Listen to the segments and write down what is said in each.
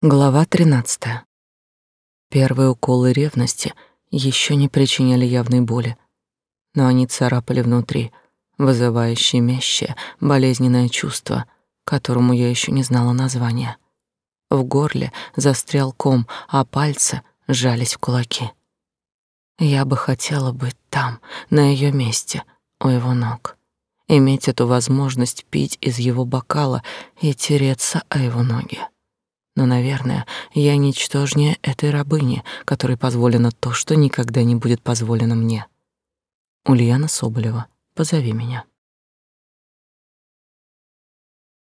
Глава 13. Первые уколы ревности еще не причиняли явной боли, но они царапали внутри, вызывая щемящее, болезненное чувство, которому я еще не знала названия. В горле застрял ком, а пальцы сжались в кулаки. Я бы хотела быть там, на ее месте, у его ног, иметь эту возможность пить из его бокала и тереться о его ноги. Но, наверное, я ничтожнее этой рабыни, которой позволено то, что никогда не будет позволено мне. Ульяна Соболева, позови меня.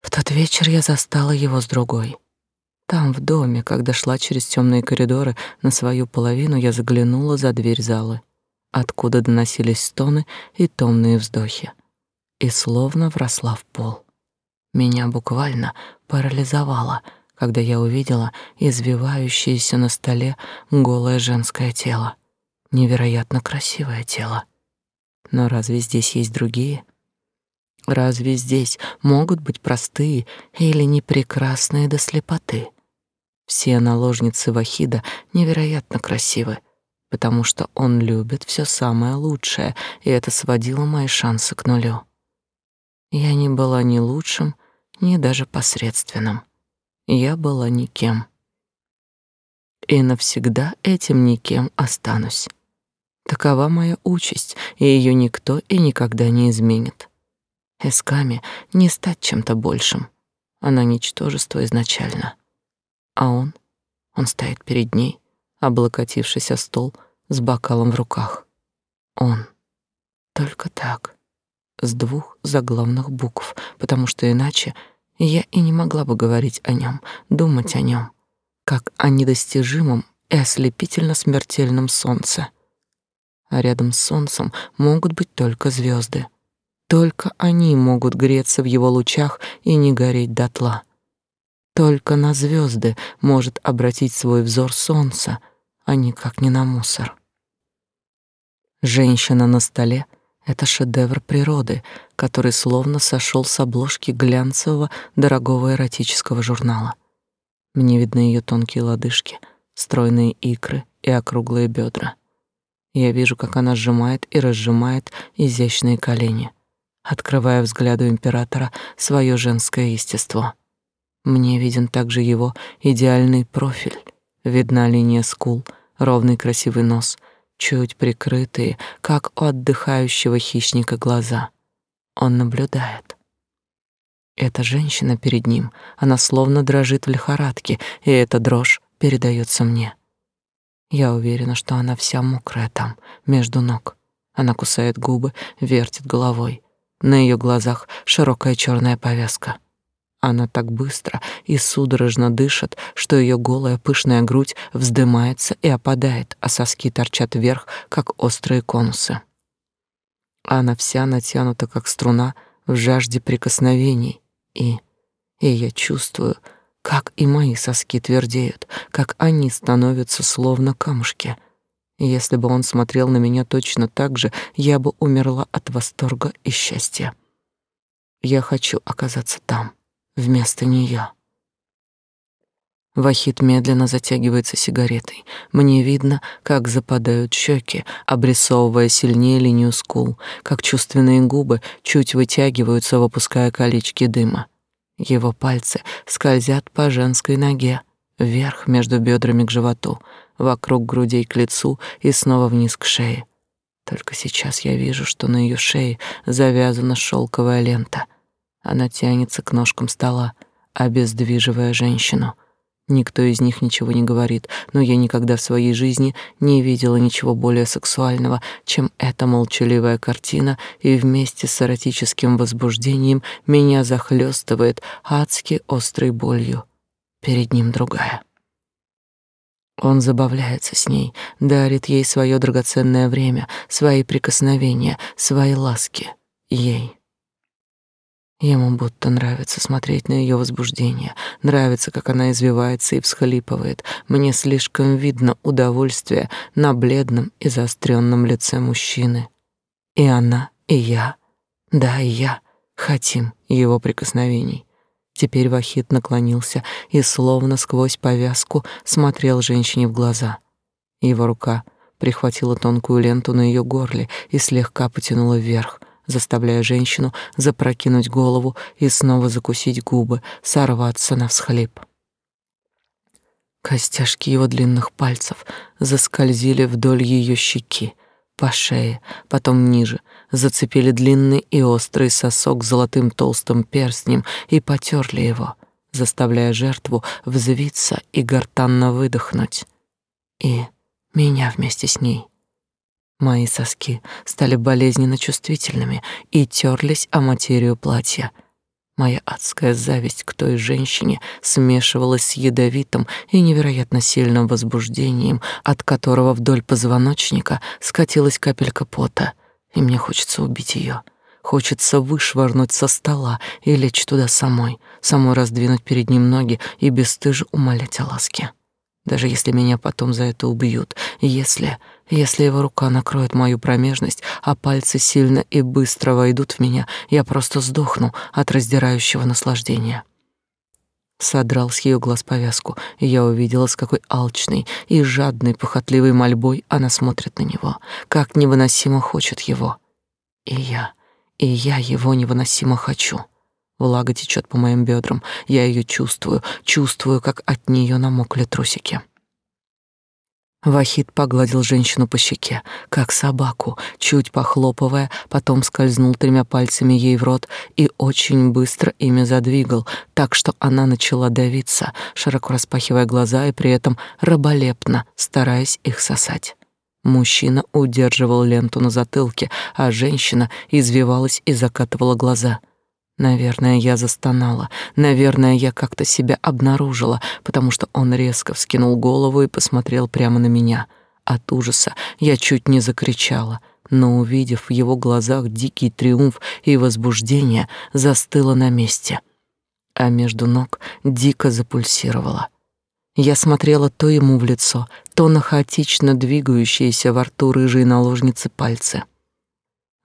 В тот вечер я застала его с другой. Там, в доме, когда шла через темные коридоры на свою половину, я заглянула за дверь залы, откуда доносились стоны и томные вздохи, и словно вросла в пол. Меня буквально парализовало — когда я увидела извивающееся на столе голое женское тело. Невероятно красивое тело. Но разве здесь есть другие? Разве здесь могут быть простые или непрекрасные до слепоты? Все наложницы Вахида невероятно красивы, потому что он любит все самое лучшее, и это сводило мои шансы к нулю. Я не была ни лучшим, ни даже посредственным я была никем. И навсегда этим никем останусь. Такова моя участь, и ее никто и никогда не изменит. Эсками не стать чем-то большим. Она ничтожество изначально. А он, он стоит перед ней, облокотившись о стол с бокалом в руках. Он. Только так. С двух заглавных букв, потому что иначе я и не могла бы говорить о нем, думать о нем, как о недостижимом и ослепительно смертельном солнце. А рядом с солнцем могут быть только звезды. Только они могут греться в его лучах и не гореть дотла. Только на звезды может обратить свой взор солнце, а никак не на мусор. Женщина на столе — это шедевр природы, который словно сошел с обложки глянцевого дорогого эротического журнала. Мне видны ее тонкие лодыжки, стройные икры и округлые бедра. Я вижу, как она сжимает и разжимает изящные колени, открывая взгляду императора свое женское естество. Мне виден также его идеальный профиль, видна линия скул, ровный красивый нос — чуть прикрытые, как у отдыхающего хищника глаза. Он наблюдает. Эта женщина перед ним, она словно дрожит в лихорадке, и эта дрожь передается мне. Я уверена, что она вся мокрая там, между ног. Она кусает губы, вертит головой. На ее глазах широкая черная повязка — она так быстро и судорожно дышит, что ее голая пышная грудь вздымается и опадает, а соски торчат вверх, как острые конусы. Она вся натянута, как струна, в жажде прикосновений, и... И я чувствую, как и мои соски твердеют, как они становятся словно камушки. Если бы он смотрел на меня точно так же, я бы умерла от восторга и счастья. Я хочу оказаться там, вместо нее. Вахид медленно затягивается сигаретой. Мне видно, как западают щеки, обрисовывая сильнее линию скул, как чувственные губы чуть вытягиваются, выпуская колечки дыма. Его пальцы скользят по женской ноге, вверх между бедрами к животу, вокруг грудей к лицу и снова вниз к шее. Только сейчас я вижу, что на ее шее завязана шелковая лента — она тянется к ножкам стола, обездвиживая женщину. Никто из них ничего не говорит, но я никогда в своей жизни не видела ничего более сексуального, чем эта молчаливая картина, и вместе с эротическим возбуждением меня захлестывает адски острой болью. Перед ним другая. Он забавляется с ней, дарит ей свое драгоценное время, свои прикосновения, свои ласки. Ей. Ему будто нравится смотреть на ее возбуждение, нравится, как она извивается и всхлипывает. Мне слишком видно удовольствие на бледном и заостренном лице мужчины. И она, и я, да, и я хотим его прикосновений. Теперь Вахид наклонился и словно сквозь повязку смотрел женщине в глаза. Его рука прихватила тонкую ленту на ее горле и слегка потянула вверх, заставляя женщину запрокинуть голову и снова закусить губы, сорваться на всхлип. Костяшки его длинных пальцев заскользили вдоль ее щеки, по шее, потом ниже, зацепили длинный и острый сосок золотым толстым перстнем и потерли его, заставляя жертву взвиться и гортанно выдохнуть. И меня вместе с ней. Мои соски стали болезненно чувствительными и терлись о материю платья — Моя адская зависть к той женщине смешивалась с ядовитым и невероятно сильным возбуждением, от которого вдоль позвоночника скатилась капелька пота, и мне хочется убить ее. Хочется вышвырнуть со стола и лечь туда самой, самой раздвинуть перед ним ноги и бесстыже умолять о ласке. Даже если меня потом за это убьют, если если его рука накроет мою промежность, а пальцы сильно и быстро войдут в меня, я просто сдохну от раздирающего наслаждения. Содрал с ее глаз повязку, и я увидела, с какой алчной и жадной, похотливой мольбой она смотрит на него, как невыносимо хочет его. И я, и я его невыносимо хочу. Влага течет по моим бедрам, я ее чувствую, чувствую, как от нее намокли трусики. Вахид погладил женщину по щеке, как собаку, чуть похлопывая, потом скользнул тремя пальцами ей в рот и очень быстро ими задвигал, так что она начала давиться, широко распахивая глаза и при этом раболепно стараясь их сосать. Мужчина удерживал ленту на затылке, а женщина извивалась и закатывала глаза — Наверное, я застонала. Наверное, я как-то себя обнаружила, потому что он резко вскинул голову и посмотрел прямо на меня. От ужаса я чуть не закричала, но, увидев в его глазах дикий триумф и возбуждение, застыла на месте. А между ног дико запульсировала. Я смотрела то ему в лицо, то на хаотично двигающиеся во рту рыжие наложницы пальцы —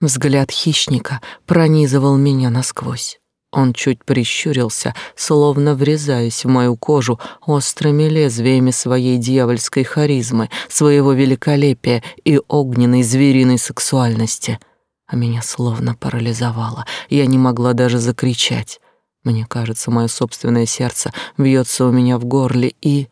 Взгляд хищника пронизывал меня насквозь. Он чуть прищурился, словно врезаясь в мою кожу острыми лезвиями своей дьявольской харизмы, своего великолепия и огненной звериной сексуальности. А меня словно парализовало. Я не могла даже закричать. Мне кажется, мое собственное сердце бьется у меня в горле, и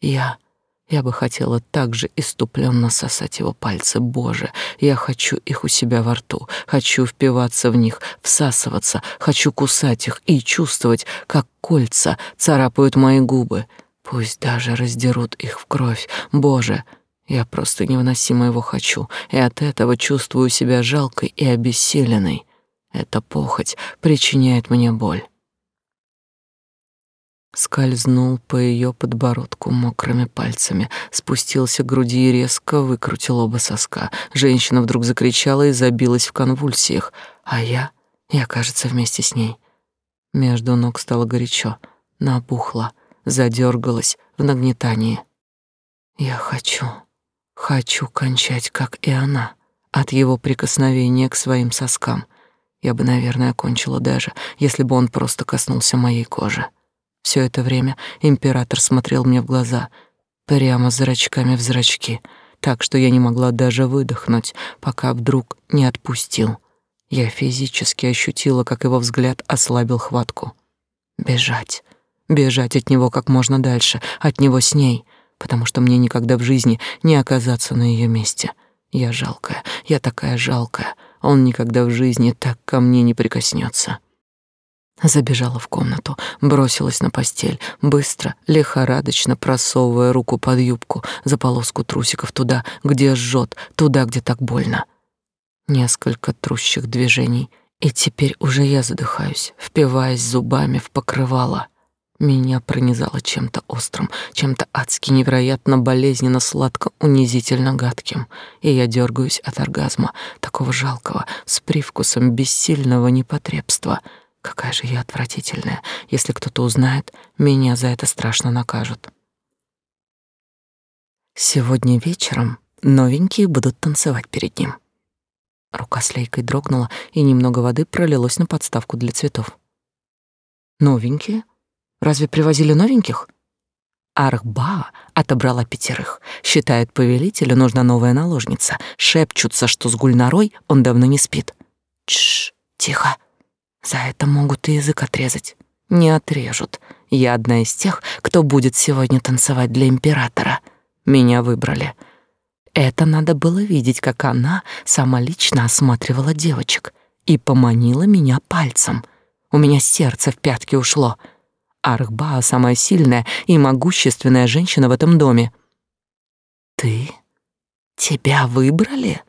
я я бы хотела так же иступленно сосать его пальцы. Боже, я хочу их у себя во рту, хочу впиваться в них, всасываться, хочу кусать их и чувствовать, как кольца царапают мои губы. Пусть даже раздерут их в кровь. Боже, я просто невыносимо его хочу, и от этого чувствую себя жалкой и обессиленной. Эта похоть причиняет мне боль скользнул по ее подбородку мокрыми пальцами, спустился к груди и резко выкрутил оба соска. Женщина вдруг закричала и забилась в конвульсиях, а я, я, кажется, вместе с ней. Между ног стало горячо, набухло, задергалась в нагнетании. Я хочу, хочу кончать, как и она, от его прикосновения к своим соскам. Я бы, наверное, кончила даже, если бы он просто коснулся моей кожи. Все это время император смотрел мне в глаза, прямо зрачками в зрачки, так что я не могла даже выдохнуть, пока вдруг не отпустил. Я физически ощутила, как его взгляд ослабил хватку. Бежать. Бежать от него как можно дальше, от него с ней, потому что мне никогда в жизни не оказаться на ее месте. Я жалкая, я такая жалкая. Он никогда в жизни так ко мне не прикоснется. Забежала в комнату, бросилась на постель, быстро, лихорадочно просовывая руку под юбку за полоску трусиков туда, где жжет, туда, где так больно. Несколько трущих движений, и теперь уже я задыхаюсь, впиваясь зубами в покрывало. Меня пронизало чем-то острым, чем-то адски невероятно болезненно сладко, унизительно гадким, и я дергаюсь от оргазма, такого жалкого, с привкусом бессильного непотребства — Какая же я отвратительная. Если кто-то узнает, меня за это страшно накажут. Сегодня вечером новенькие будут танцевать перед ним. Рука с лейкой дрогнула, и немного воды пролилось на подставку для цветов. Новенькие? Разве привозили новеньких? Архба отобрала пятерых. Считает, повелителю нужна новая наложница. Шепчутся, что с Гульнарой он давно не спит. Тш, тихо. За это могут и язык отрезать. Не отрежут. Я одна из тех, кто будет сегодня танцевать для императора. Меня выбрали. Это надо было видеть, как она сама лично осматривала девочек и поманила меня пальцем. У меня сердце в пятки ушло. Архба самая сильная и могущественная женщина в этом доме. Ты? Тебя выбрали?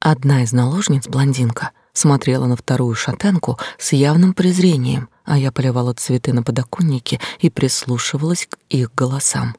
Одна из наложниц, блондинка, смотрела на вторую шатенку с явным презрением, а я поливала цветы на подоконнике и прислушивалась к их голосам.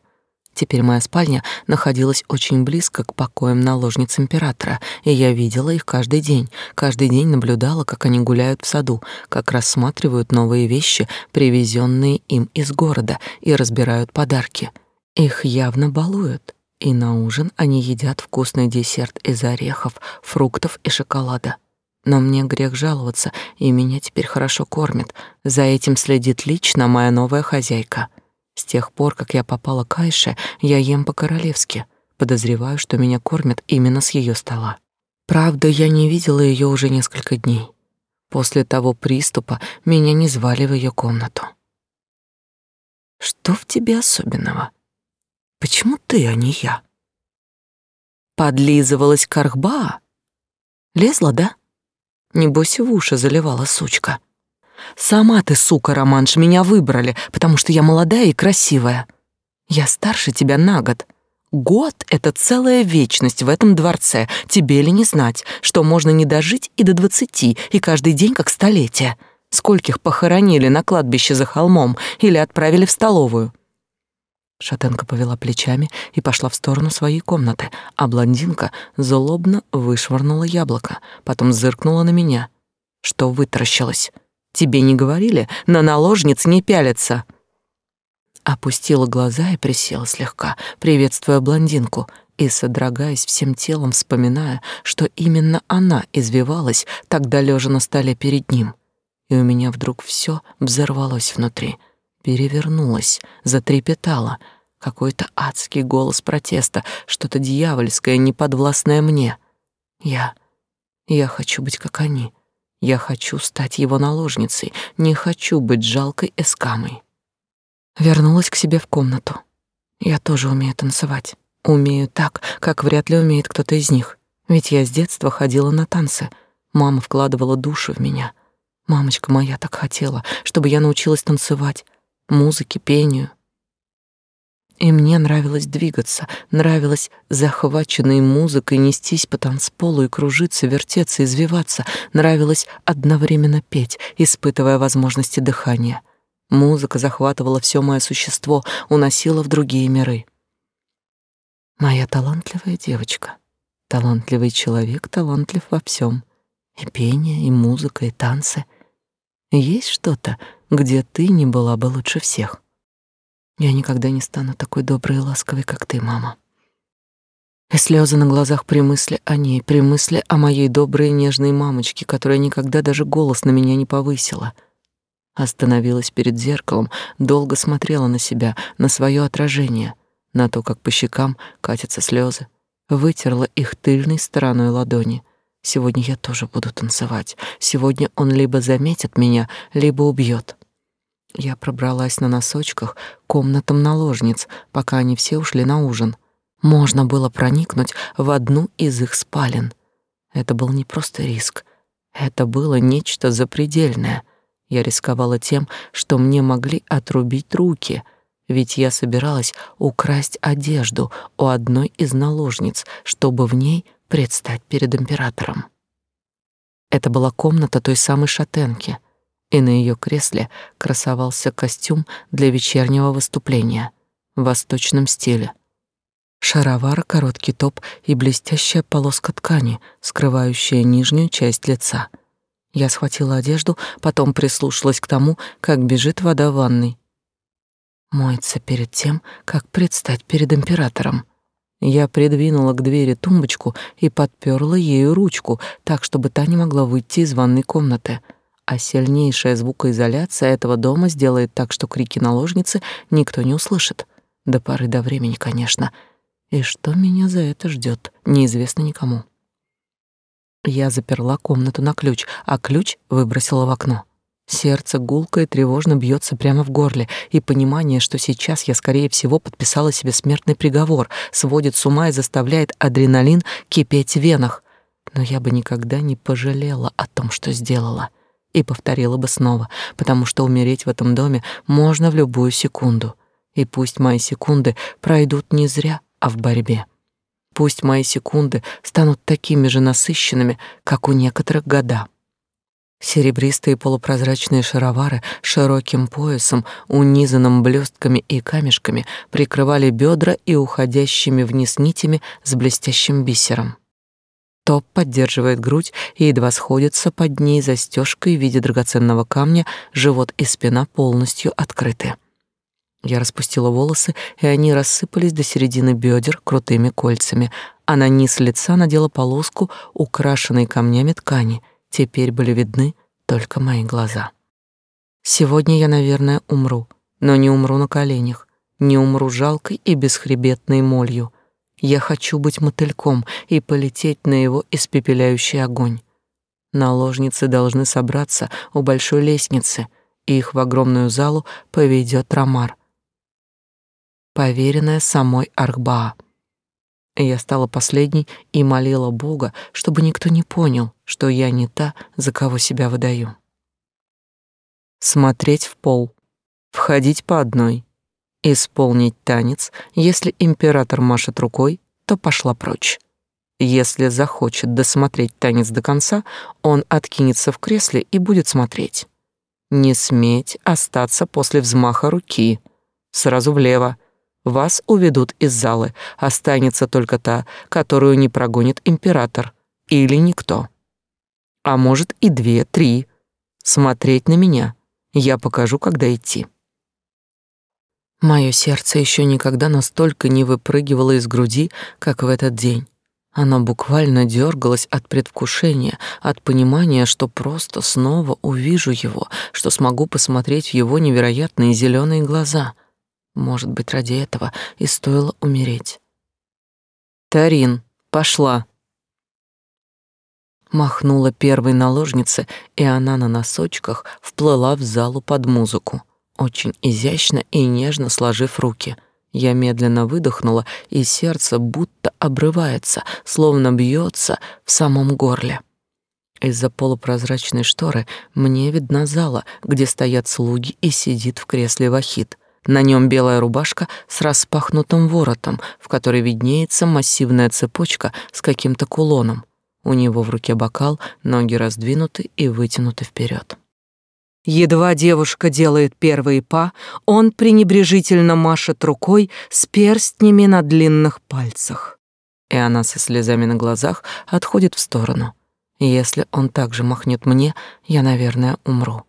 Теперь моя спальня находилась очень близко к покоям наложниц императора, и я видела их каждый день. Каждый день наблюдала, как они гуляют в саду, как рассматривают новые вещи, привезенные им из города, и разбирают подарки. Их явно балуют. И на ужин они едят вкусный десерт из орехов, фруктов и шоколада. Но мне грех жаловаться, и меня теперь хорошо кормят. За этим следит лично моя новая хозяйка. С тех пор, как я попала к Айше, я ем по-королевски. Подозреваю, что меня кормят именно с ее стола. Правда, я не видела ее уже несколько дней. После того приступа меня не звали в ее комнату. Что в тебе особенного? Почему ты, а не я? Подлизывалась к Архба? Лезла, да? Небось, в уши заливала сучка. Сама ты, сука, Романш, меня выбрали, потому что я молодая и красивая. Я старше тебя на год. Год — это целая вечность в этом дворце. Тебе ли не знать, что можно не дожить и до двадцати, и каждый день как столетие? Скольких похоронили на кладбище за холмом или отправили в столовую? Шатенка повела плечами и пошла в сторону своей комнаты, а блондинка злобно вышвырнула яблоко, потом зыркнула на меня. Что вытаращилась? Тебе не говорили, на наложниц не пялятся. Опустила глаза и присела слегка, приветствуя блондинку, и, содрогаясь всем телом, вспоминая, что именно она извивалась, тогда лежа на столе перед ним. И у меня вдруг все взорвалось внутри — перевернулась, затрепетала. Какой-то адский голос протеста, что-то дьявольское, неподвластное мне. Я... я хочу быть как они. Я хочу стать его наложницей, не хочу быть жалкой эскамой. Вернулась к себе в комнату. Я тоже умею танцевать. Умею так, как вряд ли умеет кто-то из них. Ведь я с детства ходила на танцы. Мама вкладывала душу в меня. Мамочка моя так хотела, чтобы я научилась танцевать, музыке, пению. И мне нравилось двигаться, нравилось захваченной музыкой нестись по танцполу и кружиться, вертеться, извиваться, нравилось одновременно петь, испытывая возможности дыхания. Музыка захватывала все мое существо, уносила в другие миры. Моя талантливая девочка, талантливый человек, талантлив во всем. И пение, и музыка, и танцы. Есть что-то, где ты не была бы лучше всех. Я никогда не стану такой доброй и ласковой, как ты, мама. И слезы на глазах при мысли о ней, при мысли о моей доброй и нежной мамочке, которая никогда даже голос на меня не повысила. Остановилась перед зеркалом, долго смотрела на себя, на свое отражение, на то, как по щекам катятся слезы, вытерла их тыльной стороной ладони — Сегодня я тоже буду танцевать. Сегодня он либо заметит меня, либо убьет. Я пробралась на носочках к комнатам наложниц, пока они все ушли на ужин. Можно было проникнуть в одну из их спален. Это был не просто риск. Это было нечто запредельное. Я рисковала тем, что мне могли отрубить руки, ведь я собиралась украсть одежду у одной из наложниц, чтобы в ней — предстать перед императором. Это была комната той самой шатенки, и на ее кресле красовался костюм для вечернего выступления в восточном стиле. Шаровар, короткий топ и блестящая полоска ткани, скрывающая нижнюю часть лица. Я схватила одежду, потом прислушалась к тому, как бежит вода в ванной. Моется перед тем, как предстать перед императором. Я придвинула к двери тумбочку и подперла ею ручку, так, чтобы та не могла выйти из ванной комнаты. а сильнейшая звукоизоляция этого дома сделает так, что крики наложницы никто не услышит. До поры до времени, конечно. И что меня за это ждет, неизвестно никому. Я заперла комнату на ключ, а ключ выбросила в окно. Сердце гулко и тревожно бьется прямо в горле, и понимание, что сейчас я, скорее всего, подписала себе смертный приговор, сводит с ума и заставляет адреналин кипеть в венах. Но я бы никогда не пожалела о том, что сделала и повторила бы снова, потому что умереть в этом доме можно в любую секунду. И пусть мои секунды пройдут не зря, а в борьбе. Пусть мои секунды станут такими же насыщенными, как у некоторых года. Серебристые полупрозрачные шаровары с широким поясом, унизанным блестками и камешками, прикрывали бедра и уходящими вниз нитями с блестящим бисером. Топ поддерживает грудь и едва сходится под ней застежкой в виде драгоценного камня, живот и спина полностью открыты. Я распустила волосы, и они рассыпались до середины бедер крутыми кольцами, а на низ лица надела полоску, украшенной камнями ткани. Теперь были видны только мои глаза. Сегодня я, наверное, умру, но не умру на коленях, не умру жалкой и бесхребетной молью — я хочу быть мотыльком и полететь на его испепеляющий огонь. Наложницы должны собраться у большой лестницы, и их в огромную залу поведет Ромар, поверенная самой Архбаа. Я стала последней и молила Бога, чтобы никто не понял, что я не та, за кого себя выдаю. Смотреть в пол, входить по одной, Исполнить танец, если император машет рукой, то пошла прочь. Если захочет досмотреть танец до конца, он откинется в кресле и будет смотреть. Не сметь остаться после взмаха руки. Сразу влево. Вас уведут из залы. Останется только та, которую не прогонит император. Или никто. А может и две, три. Смотреть на меня. Я покажу, когда идти. Мое сердце еще никогда настолько не выпрыгивало из груди, как в этот день. Оно буквально дергалось от предвкушения, от понимания, что просто снова увижу его, что смогу посмотреть в его невероятные зеленые глаза. Может быть, ради этого и стоило умереть. «Тарин, пошла!» Махнула первой наложнице, и она на носочках вплыла в залу под музыку очень изящно и нежно сложив руки. Я медленно выдохнула, и сердце будто обрывается, словно бьется в самом горле. Из-за полупрозрачной шторы мне видна зала, где стоят слуги и сидит в кресле Вахид. На нем белая рубашка с распахнутым воротом, в которой виднеется массивная цепочка с каким-то кулоном. У него в руке бокал, ноги раздвинуты и вытянуты вперед. Едва девушка делает первые па, он пренебрежительно машет рукой с перстнями на длинных пальцах. И она со слезами на глазах отходит в сторону. Если он также махнет мне, я, наверное, умру.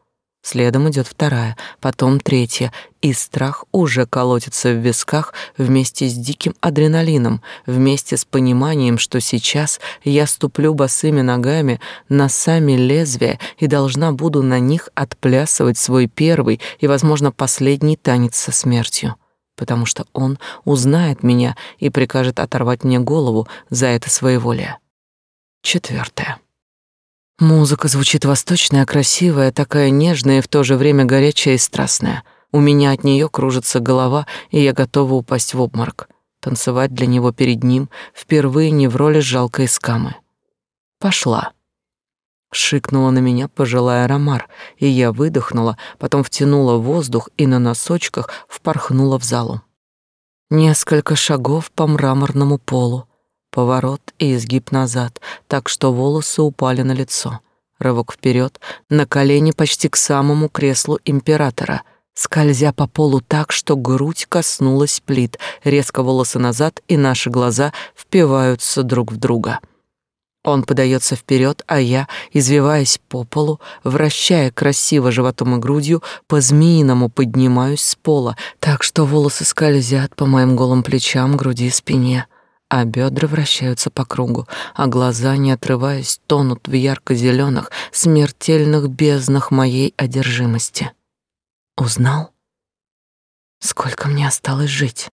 Следом идет вторая, потом третья, и страх уже колотится в висках вместе с диким адреналином, вместе с пониманием, что сейчас я ступлю босыми ногами на сами лезвия и должна буду на них отплясывать свой первый и, возможно, последний танец со смертью, потому что он узнает меня и прикажет оторвать мне голову за это своеволие. Четвертое. Музыка звучит восточная, красивая, такая нежная и в то же время горячая и страстная. У меня от нее кружится голова, и я готова упасть в обморок. Танцевать для него перед ним впервые не в роли жалкой скамы. Пошла. Шикнула на меня пожилая Ромар, и я выдохнула, потом втянула воздух и на носочках впорхнула в залу. Несколько шагов по мраморному полу, Поворот и изгиб назад, так что волосы упали на лицо. Рывок вперед, на колени почти к самому креслу императора, скользя по полу так, что грудь коснулась плит, резко волосы назад, и наши глаза впиваются друг в друга. Он подается вперед, а я, извиваясь по полу, вращая красиво животом и грудью, по-змеиному поднимаюсь с пола, так что волосы скользят по моим голым плечам, груди и спине а бедра вращаются по кругу, а глаза, не отрываясь, тонут в ярко зеленых смертельных безднах моей одержимости. Узнал? Сколько мне осталось жить?